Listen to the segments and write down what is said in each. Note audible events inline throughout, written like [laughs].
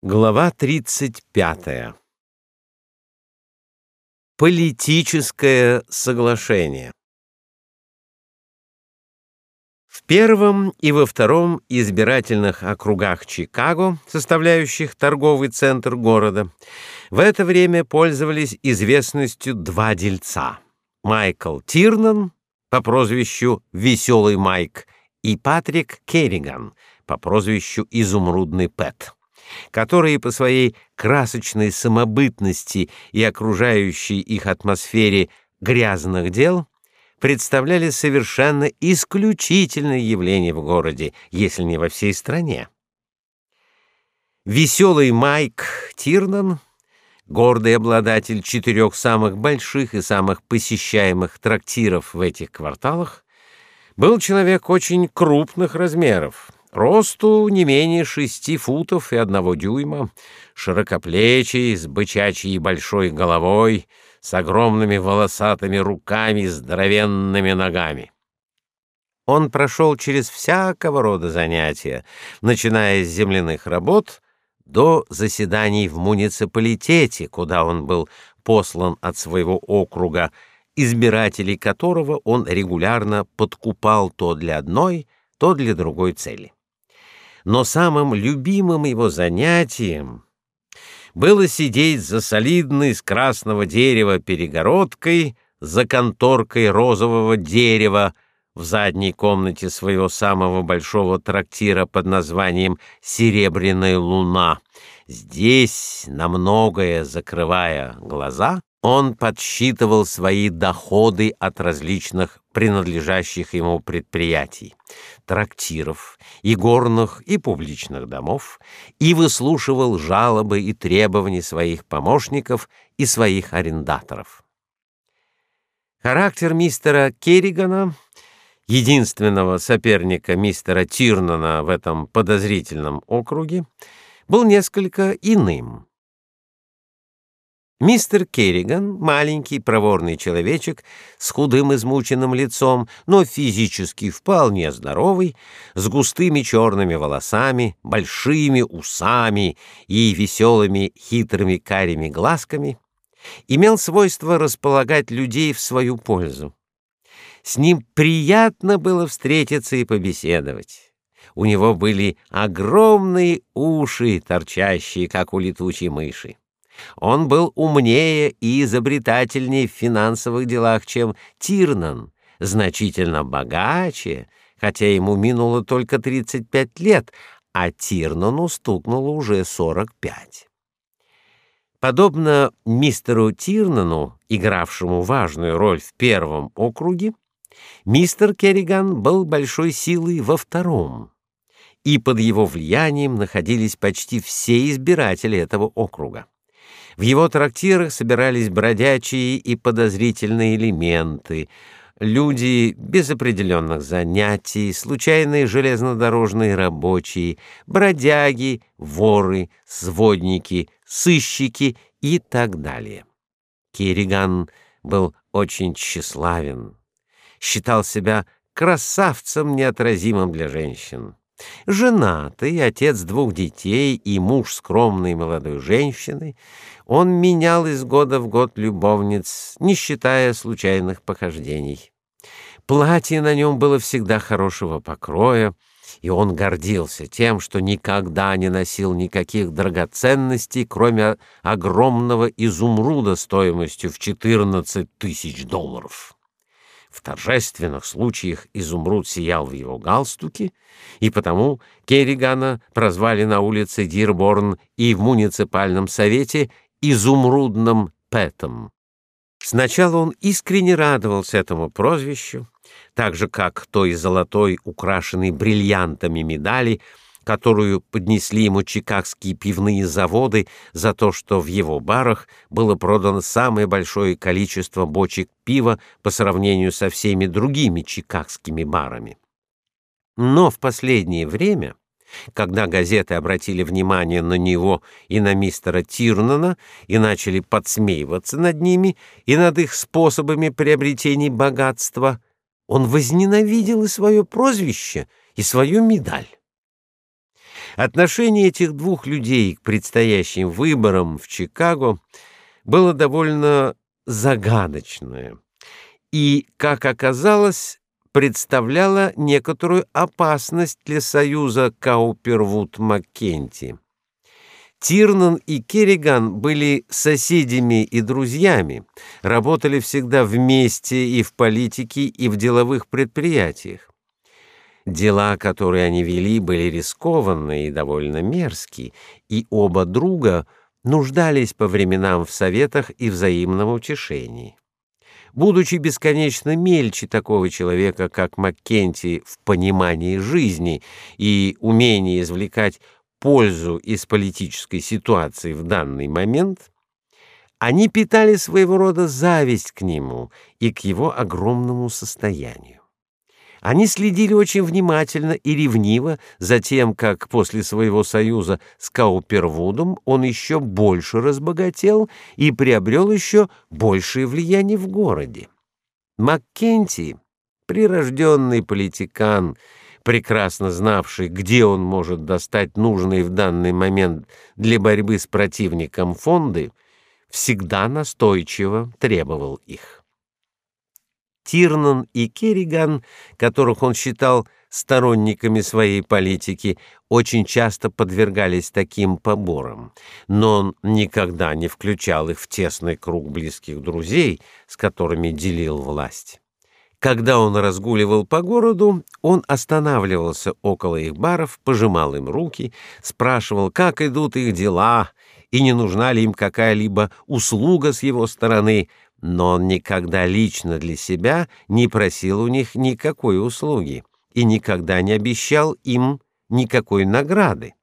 Глава 35. Политическое соглашение. В первом и во втором избирательных округах Чикаго, составляющих торговый центр города, в это время пользовались известностью два дельца: Майкл Тирнан по прозвищу Веселый Майк и Патрик Керриган по прозвищу Изумрудный Пэт которые по своей красочной самобытности и окружающей их атмосфере грязных дел представляли совершенно исключительное явление в городе, если не во всей стране. Веселый Майк Тирнан, гордый обладатель четырех самых больших и самых посещаемых трактиров в этих кварталах, был человек очень крупных размеров Росту не менее шести футов и одного дюйма, широкоплечий, с бычачьей большой головой, с огромными волосатыми руками, здоровенными ногами. Он прошел через всякого рода занятия, начиная с земляных работ до заседаний в муниципалитете, куда он был послан от своего округа, избирателей которого он регулярно подкупал то для одной, то для другой цели но самым любимым его занятием было сидеть за солидной из красного дерева перегородкой за конторкой розового дерева в задней комнате своего самого большого трактира под названием Серебряная луна. Здесь, на многое закрывая глаза, он подсчитывал свои доходы от различных принадлежащих ему предприятий, трактиров, и горных, и публичных домов, и выслушивал жалобы и требования своих помощников и своих арендаторов. Характер мистера Керригана, единственного соперника мистера Тирнана в этом подозрительном округе, был несколько иным. Мистер Керриган, маленький проворный человечек с худым измученным лицом, но физически вполне здоровый, с густыми черными волосами, большими усами и веселыми хитрыми карими глазками, имел свойство располагать людей в свою пользу. С ним приятно было встретиться и побеседовать. У него были огромные уши, торчащие, как у летучей мыши. Он был умнее и изобретательнее в финансовых делах, чем Тирнан, значительно богаче, хотя ему минуло только 35 лет, а Тирнану стукнуло уже 45. Подобно мистеру Тирнану, игравшему важную роль в первом округе, мистер Керриган был большой силой во втором, и под его влиянием находились почти все избиратели этого округа. В его трактирах собирались бродячие и подозрительные элементы, люди без определенных занятий, случайные железнодорожные рабочие, бродяги, воры, сводники, сыщики и так далее. Кириган был очень тщеславен, считал себя красавцем неотразимым для женщин. Женатый, отец двух детей и муж скромной молодой женщины, он менял из года в год любовниц, не считая случайных похождений. Платье на нем было всегда хорошего покроя, и он гордился тем, что никогда не носил никаких драгоценностей, кроме огромного изумруда стоимостью в 14 тысяч долларов. В торжественных случаях изумруд сиял в его галстуке, и потому Керригана прозвали на улице Дирборн и в муниципальном совете изумрудным Пэтом. Сначала он искренне радовался этому прозвищу, так же как той золотой, украшенной бриллиантами медали, которую поднесли ему чикагские пивные заводы за то, что в его барах было продано самое большое количество бочек пива по сравнению со всеми другими чикагскими барами. Но в последнее время, когда газеты обратили внимание на него и на мистера Тирнана и начали подсмеиваться над ними и над их способами приобретения богатства, он возненавидел и свое прозвище, и свою медаль. Отношение этих двух людей к предстоящим выборам в Чикаго было довольно загадочное и, как оказалось, представляло некоторую опасность для союза Каупервуд-Маккенти. Тирнан и Керриган были соседями и друзьями, работали всегда вместе и в политике, и в деловых предприятиях. Дела, которые они вели, были рискованные и довольно мерзкие, и оба друга нуждались по временам в советах и взаимном утешении. Будучи бесконечно мельче такого человека, как Маккенти в понимании жизни и умении извлекать пользу из политической ситуации в данный момент, они питали своего рода зависть к нему и к его огромному состоянию. Они следили очень внимательно и ревниво за тем, как после своего союза с Каупервудом он еще больше разбогател и приобрел еще большее влияние в городе. Маккенти, прирожденный политикан, прекрасно знавший, где он может достать нужные в данный момент для борьбы с противником фонды, всегда настойчиво требовал их. Тирнан и Керриган, которых он считал сторонниками своей политики, очень часто подвергались таким поборам, но он никогда не включал их в тесный круг близких друзей, с которыми делил власть. Когда он разгуливал по городу, он останавливался около их баров, пожимал им руки, спрашивал, как идут их дела и не нужна ли им какая-либо услуга с его стороны, но он никогда лично для себя не просил у них никакой услуги и никогда не обещал им никакой награды.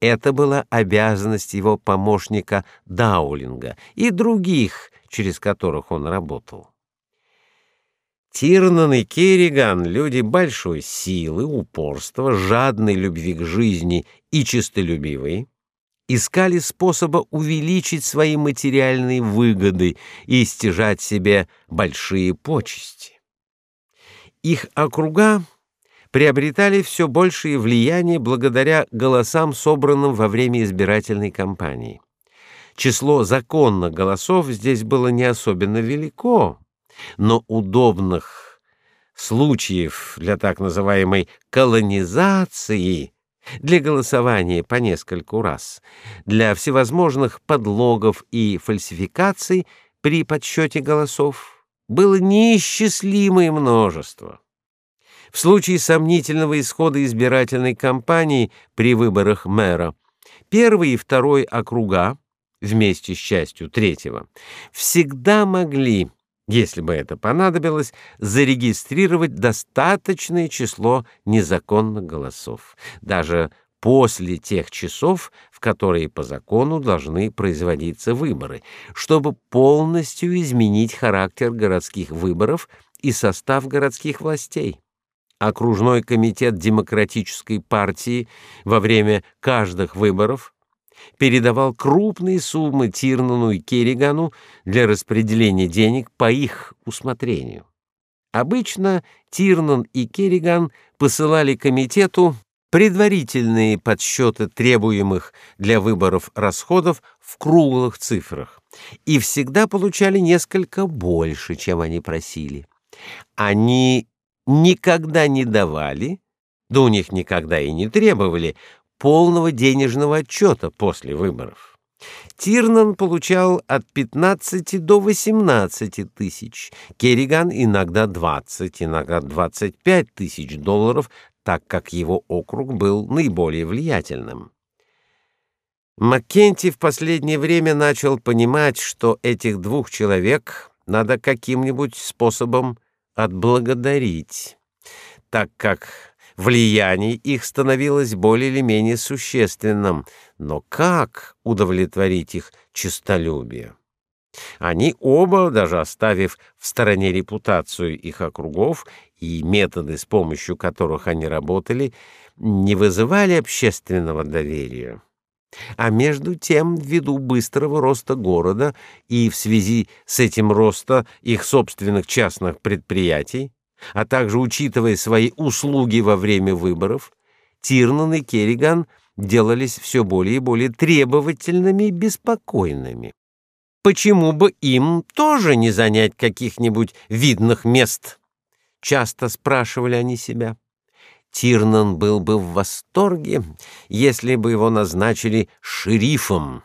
Это была обязанность его помощника Даулинга и других, через которых он работал. Тирнан и Керриган — люди большой силы, упорства, жадной любви к жизни и честолюбивые искали способа увеличить свои материальные выгоды и стяжать себе большие почести. Их округа приобретали все большее влияние благодаря голосам, собранным во время избирательной кампании. Число законных голосов здесь было не особенно велико, но удобных случаев для так называемой колонизации для голосования по нескольку раз, для всевозможных подлогов и фальсификаций при подсчете голосов было неисчислимое множество. В случае сомнительного исхода избирательной кампании при выборах мэра первый и второй округа вместе с частью третьего всегда могли если бы это понадобилось, зарегистрировать достаточное число незаконных голосов, даже после тех часов, в которые по закону должны производиться выборы, чтобы полностью изменить характер городских выборов и состав городских властей. Окружной комитет демократической партии во время каждых выборов передавал крупные суммы Тирнану и Керригану для распределения денег по их усмотрению. Обычно Тирнан и Керриган посылали комитету предварительные подсчеты требуемых для выборов расходов в круглых цифрах и всегда получали несколько больше, чем они просили. Они никогда не давали, да у них никогда и не требовали полного денежного отчета после выборов. Тирнан получал от 15 до 18 тысяч, Керриган иногда 20, иногда 25 тысяч долларов, так как его округ был наиболее влиятельным. Маккенти в последнее время начал понимать, что этих двух человек надо каким-нибудь способом отблагодарить, так как влияние их становилось более или менее существенным, но как удовлетворить их честолюбие? Они оба, даже оставив в стороне репутацию их округов и методы, с помощью которых они работали, не вызывали общественного доверия. А между тем, ввиду быстрого роста города и в связи с этим роста их собственных частных предприятий, а также учитывая свои услуги во время выборов, Тирнан и Керриган делались все более и более требовательными и беспокойными. Почему бы им тоже не занять каких-нибудь видных мест? Часто спрашивали они себя. Тирнан был бы в восторге, если бы его назначили шерифом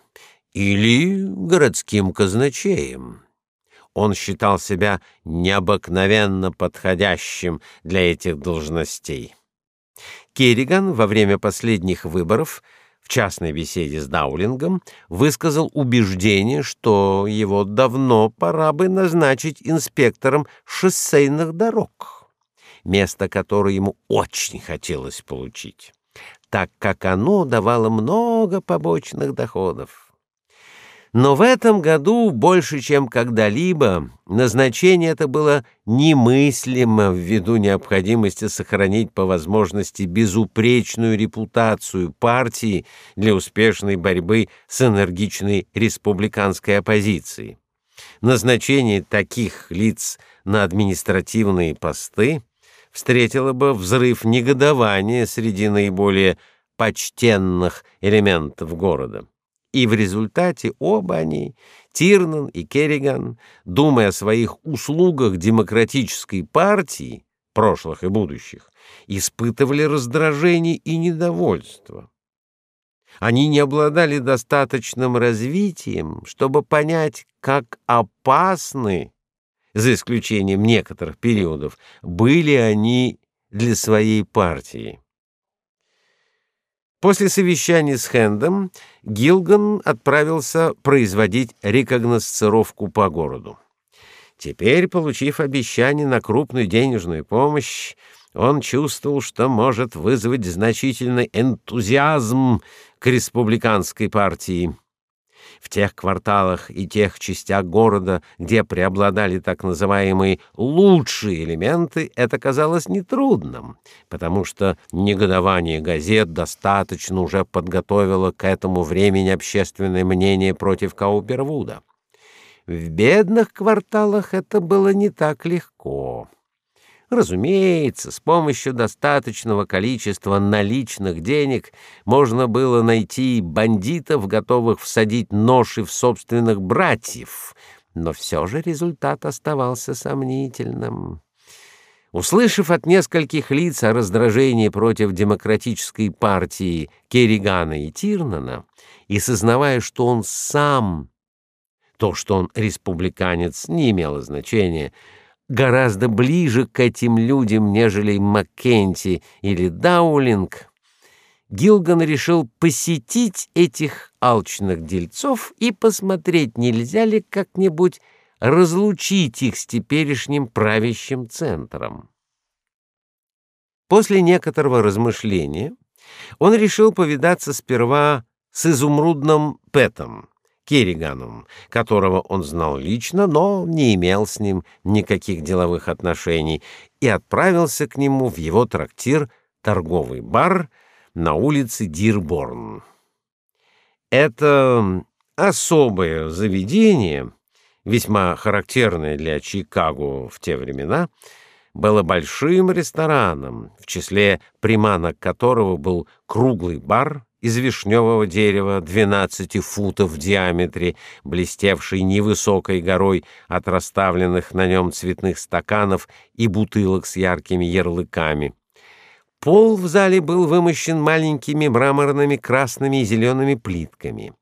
или городским казначеем. Он считал себя необыкновенно подходящим для этих должностей. Керриган во время последних выборов в частной беседе с Даулингом высказал убеждение, что его давно пора бы назначить инспектором шоссейных дорог, место которое ему очень хотелось получить, так как оно давало много побочных доходов. Но в этом году больше, чем когда-либо, назначение это было немыслимо ввиду необходимости сохранить по возможности безупречную репутацию партии для успешной борьбы с энергичной республиканской оппозицией. Назначение таких лиц на административные посты встретило бы взрыв негодования среди наиболее почтенных элементов города и в результате оба они, Тирнан и Керриган, думая о своих услугах демократической партии, прошлых и будущих, испытывали раздражение и недовольство. Они не обладали достаточным развитием, чтобы понять, как опасны, за исключением некоторых периодов, были они для своей партии. После совещания с Хендом Гилган отправился производить рекогносцировку по городу. Теперь, получив обещание на крупную денежную помощь, он чувствовал, что может вызвать значительный энтузиазм к республиканской партии. В тех кварталах и тех частях города, где преобладали так называемые лучшие элементы, это казалось нетрудным, потому что негодование газет достаточно уже подготовило к этому времени общественное мнение против Каупервуда. В бедных кварталах это было не так легко. Разумеется, с помощью достаточного количества наличных денег можно было найти бандитов, готовых всадить ножи в собственных братьев, но все же результат оставался сомнительным. Услышав от нескольких лиц о раздражении против демократической партии Керригана и Тирнана, и сознавая, что он сам, то, что он республиканец, не имело значения, гораздо ближе к этим людям, нежели Маккенти или Даулинг, Гилган решил посетить этих алчных дельцов и посмотреть, нельзя ли как-нибудь разлучить их с теперешним правящим центром. После некоторого размышления он решил повидаться сперва с изумрудным Пэтом, Керриганом, которого он знал лично, но не имел с ним никаких деловых отношений, и отправился к нему в его трактир торговый бар на улице Дирборн. Это особое заведение, весьма характерное для Чикаго в те времена, было большим рестораном, в числе приманок которого был круглый бар из вишневого дерева 12 футов в диаметре, блестевший невысокой горой от расставленных на нем цветных стаканов и бутылок с яркими ярлыками. Пол в зале был вымощен маленькими мраморными красными и зелеными плитками.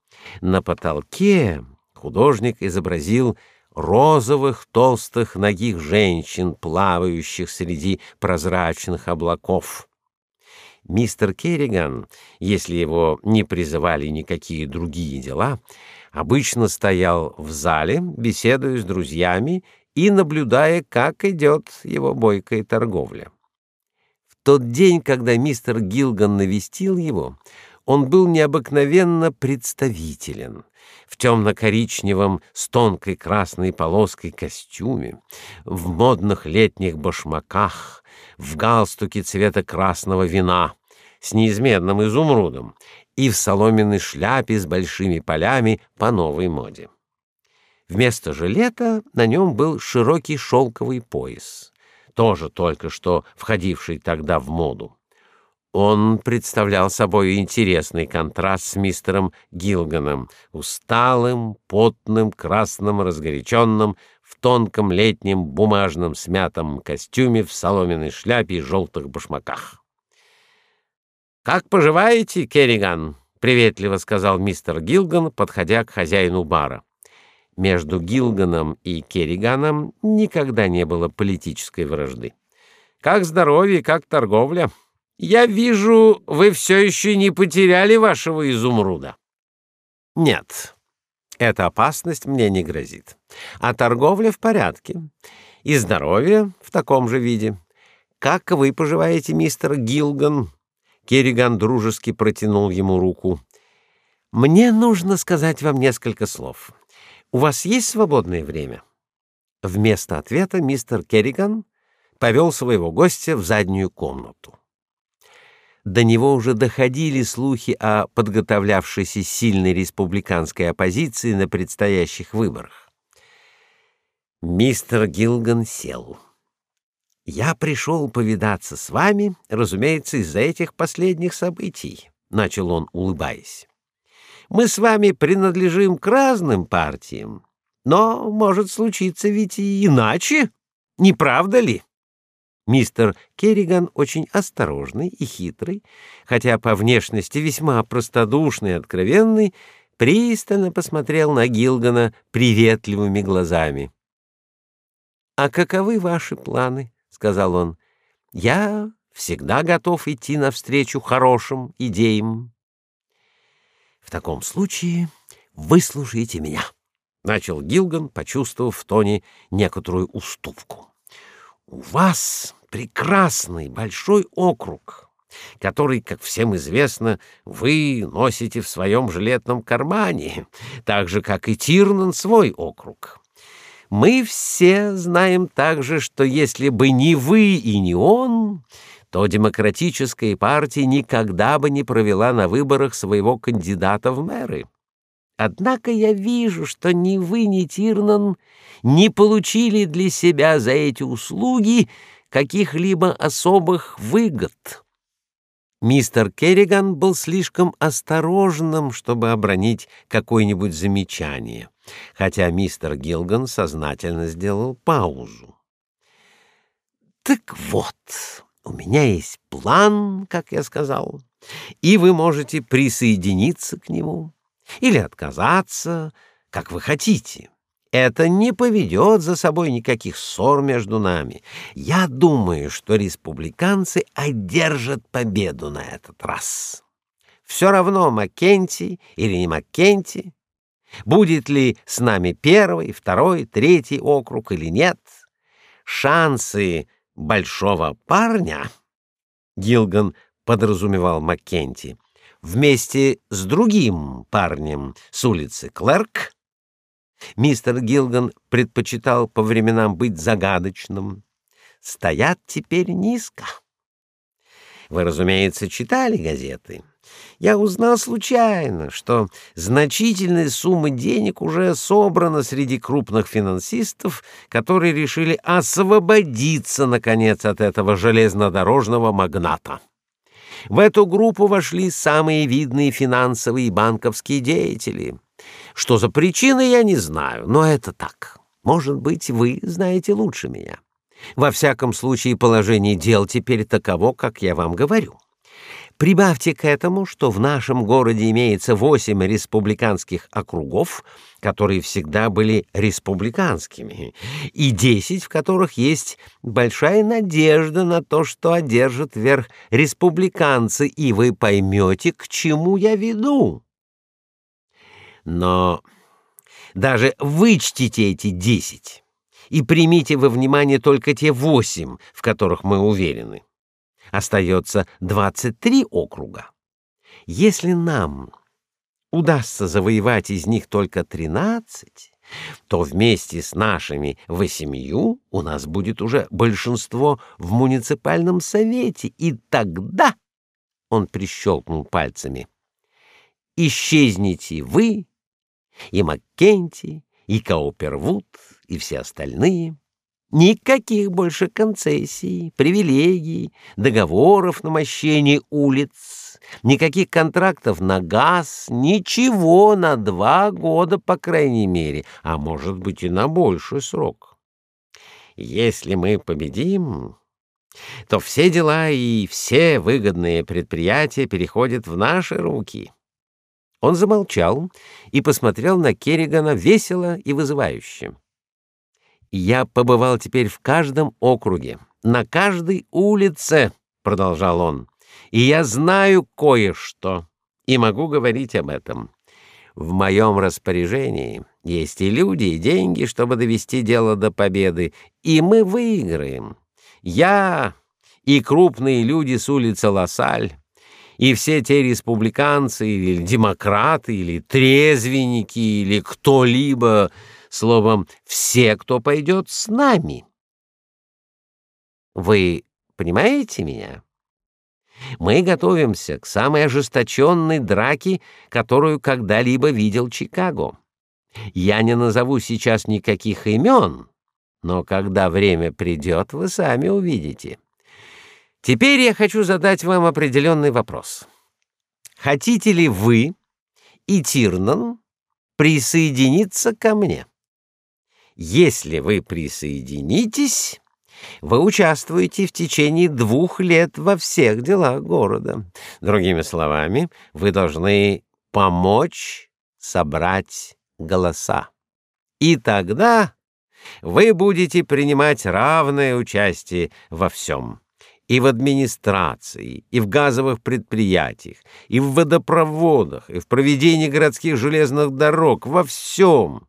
На потолке художник изобразил розовых толстых ногих женщин, плавающих среди прозрачных облаков. Мистер Керриган, если его не призывали никакие другие дела, обычно стоял в зале, беседуя с друзьями и наблюдая, как идет его бойкая торговля. В тот день, когда мистер Гилган навестил его, он был необыкновенно представителен. В темно-коричневом с тонкой красной полоской костюме, в модных летних башмаках, в галстуке цвета красного вина с неизменным изумрудом и в соломенной шляпе с большими полями по новой моде. Вместо жилета на нем был широкий шелковый пояс, тоже только что входивший тогда в моду. Он представлял собой интересный контраст с мистером Гилганом, усталым, потным, красным, разгоряченным, в тонком летнем бумажном смятом костюме, в соломенной шляпе и желтых башмаках. «Как поживаете, Керриган?» — приветливо сказал мистер Гилган, подходя к хозяину бара. Между Гилганом и Керриганом никогда не было политической вражды. «Как здоровье, как торговля?» Я вижу, вы все еще не потеряли вашего изумруда. Нет. Эта опасность мне не грозит. А торговля в порядке, и здоровье в таком же виде. Как вы поживаете, мистер Гилган? Керриган дружески протянул ему руку. Мне нужно сказать вам несколько слов. У вас есть свободное время? Вместо ответа мистер Керриган повел своего гостя в заднюю комнату до него уже доходили слухи о подготовлявшейся сильной республиканской оппозиции на предстоящих выборах. Мистер Гилган сел. Я пришел повидаться с вами, разумеется, из-за этих последних событий, начал он, улыбаясь. Мы с вами принадлежим к разным партиям, но может случиться ведь и иначе, не правда ли? Мистер Керриган очень осторожный и хитрый, хотя по внешности весьма простодушный и откровенный, пристально посмотрел на Гилгана приветливыми глазами. «А каковы ваши планы?» — сказал он. «Я всегда готов идти навстречу хорошим идеям». «В таком случае выслушайте меня», — начал Гилган, почувствовав в тоне некоторую уступку. У вас прекрасный большой округ, который, как всем известно, вы носите в своем жилетном кармане, [laughs] так же как и Тирнан свой округ. Мы все знаем также, что если бы не вы и не он, то демократическая партия никогда бы не провела на выборах своего кандидата в мэры. Однако я вижу, что ни вы, ни Тирнан не получили для себя за эти услуги каких-либо особых выгод. Мистер Керриган был слишком осторожным, чтобы обронить какое-нибудь замечание, хотя мистер Гилган сознательно сделал паузу. Так вот, у меня есть план, как я сказал, и вы можете присоединиться к нему или отказаться, как вы хотите. Это не поведет за собой никаких ссор между нами. Я думаю, что республиканцы одержат победу на этот раз. Все равно Маккенти или не Маккенти, будет ли с нами первый, второй, третий округ или нет, шансы большого парня, Гилган подразумевал Маккенти, вместе с другим парнем с улицы Клерк. Мистер Гилган предпочитал по временам быть загадочным. Стоят теперь низко. Вы, разумеется, читали газеты. Я узнал случайно, что значительная сумма денег уже собрана среди крупных финансистов, которые решили освободиться наконец от этого железнодорожного магната. В эту группу вошли самые видные финансовые и банковские деятели. Что за причины, я не знаю, но это так. Может быть, вы знаете лучше меня. Во всяком случае, положение дел теперь таково, как я вам говорю. Прибавьте к этому, что в нашем городе имеется восемь республиканских округов, которые всегда были республиканскими, и десять, в которых есть большая надежда на то, что одержат верх республиканцы, и вы поймете, к чему я веду. Но даже вычтите эти десять и примите во внимание только те восемь, в которых мы уверены остается 23 округа. Если нам удастся завоевать из них только 13, то вместе с нашими восемью у нас будет уже большинство в муниципальном совете, и тогда он прищелкнул пальцами. Исчезнете вы, и Маккенти, и Каупервуд, и все остальные. Никаких больше концессий, привилегий, договоров на мощение улиц, никаких контрактов на газ, ничего на два года, по крайней мере, а может быть и на больший срок. Если мы победим, то все дела и все выгодные предприятия переходят в наши руки. Он замолчал и посмотрел на Керригана весело и вызывающе. Я побывал теперь в каждом округе, на каждой улице, продолжал он. И я знаю кое-что и могу говорить об этом. В моем распоряжении есть и люди, и деньги, чтобы довести дело до победы, и мы выиграем. Я и крупные люди с улицы Лассаль, и все те республиканцы или демократы или трезвенники или кто-либо словом, все, кто пойдет с нами. Вы понимаете меня? Мы готовимся к самой ожесточенной драке, которую когда-либо видел Чикаго. Я не назову сейчас никаких имен, но когда время придет, вы сами увидите. Теперь я хочу задать вам определенный вопрос. Хотите ли вы и Тирнан присоединиться ко мне? Если вы присоединитесь, вы участвуете в течение двух лет во всех делах города. Другими словами, вы должны помочь собрать голоса. И тогда вы будете принимать равное участие во всем. И в администрации, и в газовых предприятиях, и в водопроводах, и в проведении городских железных дорог, во всем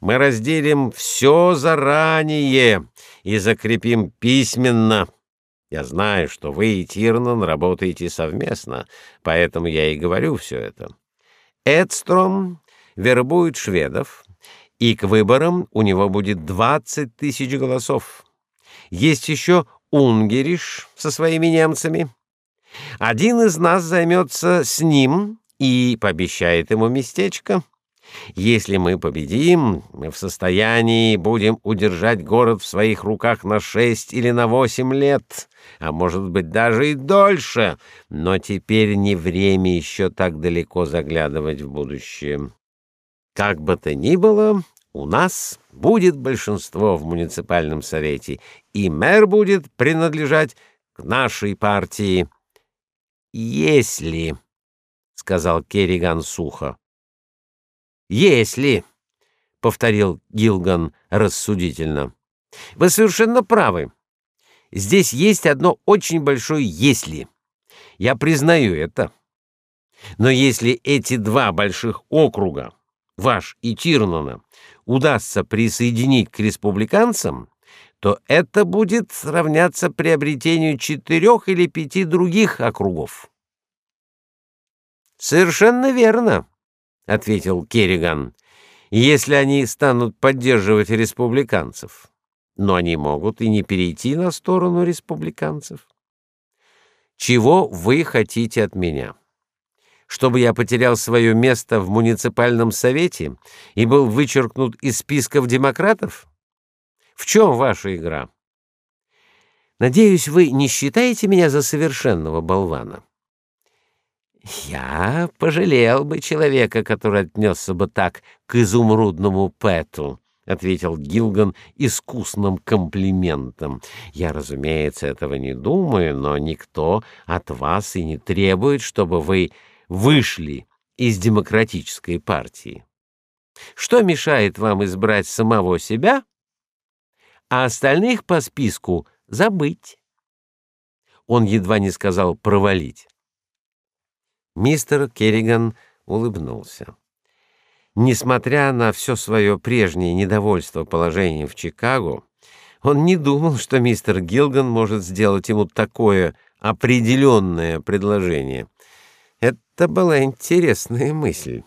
мы разделим все заранее и закрепим письменно. Я знаю, что вы и Тирнан работаете совместно, поэтому я и говорю все это. Эдстром вербует шведов, и к выборам у него будет 20 тысяч голосов. Есть еще Унгериш со своими немцами. Один из нас займется с ним и пообещает ему местечко — если мы победим, мы в состоянии будем удержать город в своих руках на шесть или на восемь лет, а может быть даже и дольше. Но теперь не время еще так далеко заглядывать в будущее. Как бы то ни было, у нас будет большинство в муниципальном совете, и мэр будет принадлежать к нашей партии. Если, сказал Керриган сухо, если, повторил Гилган рассудительно. Вы совершенно правы. Здесь есть одно очень большое если. Я признаю это. Но если эти два больших округа, ваш и Тирнона, удастся присоединить к республиканцам, то это будет равняться приобретению четырех или пяти других округов. Совершенно верно, ответил Керриган. Если они станут поддерживать республиканцев, но они могут и не перейти на сторону республиканцев. Чего вы хотите от меня? Чтобы я потерял свое место в муниципальном совете и был вычеркнут из списков демократов? В чем ваша игра? Надеюсь, вы не считаете меня за совершенного болвана. Я пожалел бы человека, который отнесся бы так к изумрудному Пэту, ответил Гилган искусным комплиментом. Я, разумеется, этого не думаю, но никто от вас и не требует, чтобы вы вышли из демократической партии. Что мешает вам избрать самого себя, а остальных по списку забыть? Он едва не сказал провалить. Мистер Керриган улыбнулся. Несмотря на все свое прежнее недовольство положением в Чикаго, он не думал, что мистер Гилган может сделать ему такое определенное предложение. Это была интересная мысль.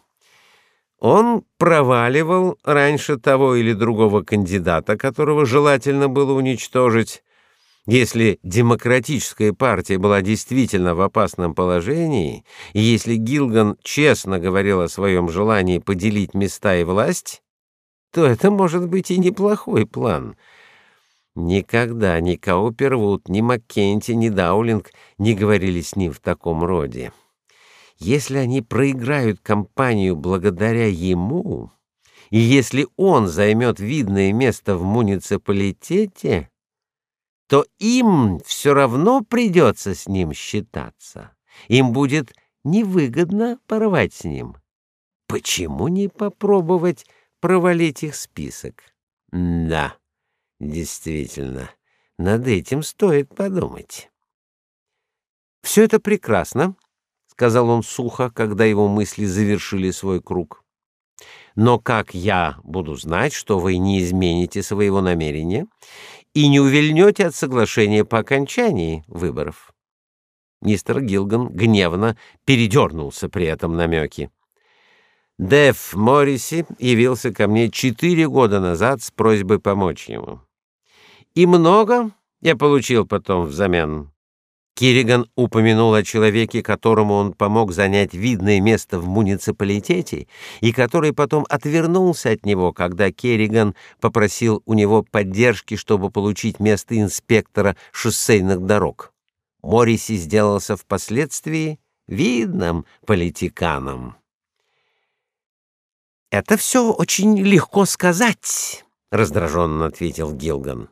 Он проваливал раньше того или другого кандидата, которого желательно было уничтожить, если демократическая партия была действительно в опасном положении, и если Гилган честно говорил о своем желании поделить места и власть, то это может быть и неплохой план. Никогда ни Каупервуд, ни Маккенти, ни Даулинг не говорили с ним в таком роде. Если они проиграют кампанию благодаря ему, и если он займет видное место в муниципалитете, то им все равно придется с ним считаться. Им будет невыгодно порвать с ним. Почему не попробовать провалить их список? Да, действительно, над этим стоит подумать. Все это прекрасно, сказал он сухо, когда его мысли завершили свой круг. Но как я буду знать, что вы не измените своего намерения и не увильнете от соглашения по окончании выборов? Мистер Гилган гневно передернулся при этом намеке. Дэв Морриси явился ко мне четыре года назад с просьбой помочь ему. И много я получил потом взамен. Кириган упомянул о человеке, которому он помог занять видное место в муниципалитете, и который потом отвернулся от него, когда Кириган попросил у него поддержки, чтобы получить место инспектора шоссейных дорог. Морриси сделался впоследствии видным политиканом. Это все очень легко сказать, раздраженно ответил Гилган.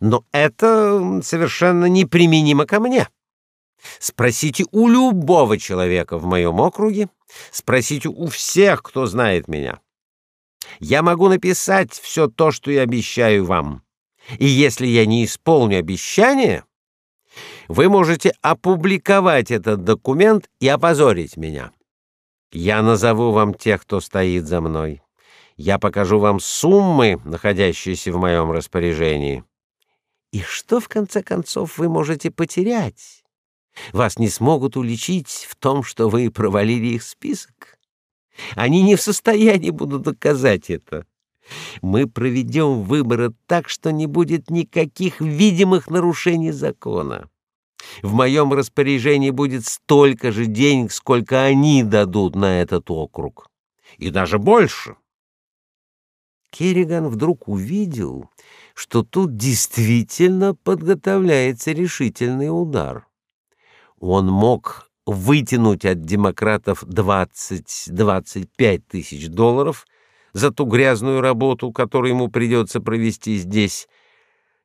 Но это совершенно неприменимо ко мне. Спросите у любого человека в моем округе, спросите у всех, кто знает меня. Я могу написать все то, что я обещаю вам. И если я не исполню обещание, вы можете опубликовать этот документ и опозорить меня. Я назову вам тех, кто стоит за мной. Я покажу вам суммы, находящиеся в моем распоряжении. И что в конце концов вы можете потерять? Вас не смогут уличить в том, что вы провалили их список. Они не в состоянии будут доказать это. Мы проведем выборы так, что не будет никаких видимых нарушений закона. В моем распоряжении будет столько же денег, сколько они дадут на этот округ, и даже больше. Керриган вдруг увидел, что тут действительно подготовляется решительный удар. Он мог вытянуть от демократов 20-25 тысяч долларов за ту грязную работу, которую ему придется провести здесь.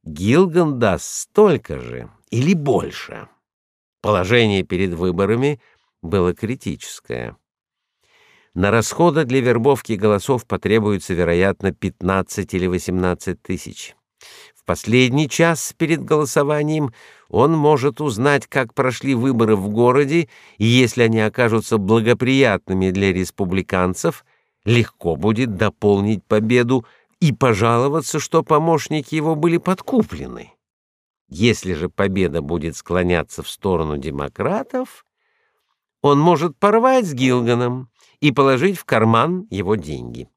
Гилган даст столько же или больше. Положение перед выборами было критическое. На расходы для вербовки голосов потребуется, вероятно, 15 или 18 тысяч. В последний час перед голосованием он может узнать, как прошли выборы в городе, и если они окажутся благоприятными для республиканцев, легко будет дополнить победу и пожаловаться, что помощники его были подкуплены. Если же победа будет склоняться в сторону демократов, он может порвать с Гилганом и положить в карман его деньги.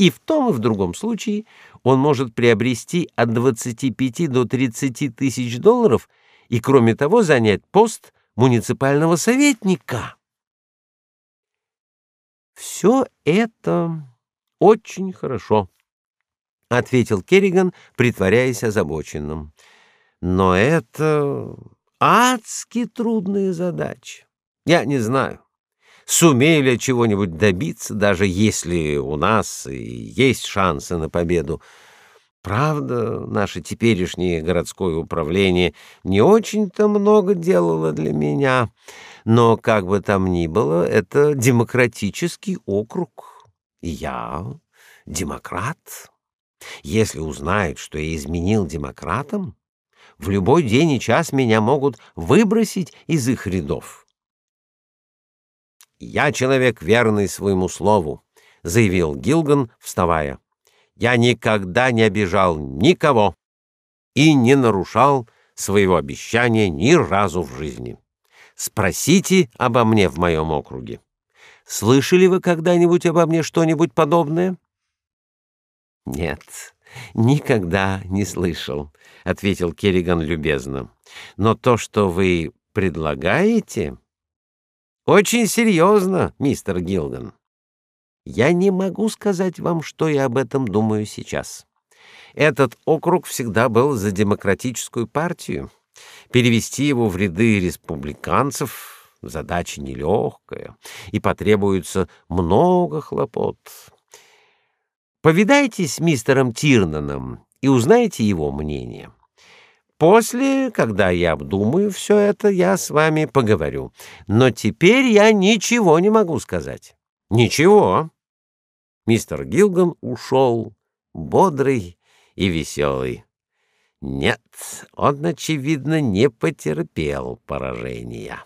И в том и в другом случае он может приобрести от 25 до 30 тысяч долларов и, кроме того, занять пост муниципального советника. Все это очень хорошо, ответил Керриган, притворяясь озабоченным. Но это адски трудная задача. Я не знаю, сумею ли чего-нибудь добиться, даже если у нас и есть шансы на победу. Правда, наше теперешнее городское управление не очень-то много делало для меня, но как бы там ни было, это демократический округ. Я демократ. Если узнают, что я изменил демократам, в любой день и час меня могут выбросить из их рядов. Я человек верный своему слову, заявил Гилган, вставая. Я никогда не обижал никого и не нарушал своего обещания ни разу в жизни. Спросите обо мне в моем округе. Слышали вы когда-нибудь обо мне что-нибудь подобное? Нет, никогда не слышал, ответил Керриган любезно. Но то, что вы предлагаете, очень серьезно, мистер Гилган. Я не могу сказать вам, что я об этом думаю сейчас. Этот округ всегда был за демократическую партию. Перевести его в ряды республиканцев задача нелегкая, и потребуется много хлопот. Повидайтесь с мистером Тирнаном и узнайте его мнение. После, когда я обдумаю все это, я с вами поговорю. Но теперь я ничего не могу сказать. Ничего. Мистер Гилган ушел, бодрый и веселый. Нет, он очевидно не потерпел поражения.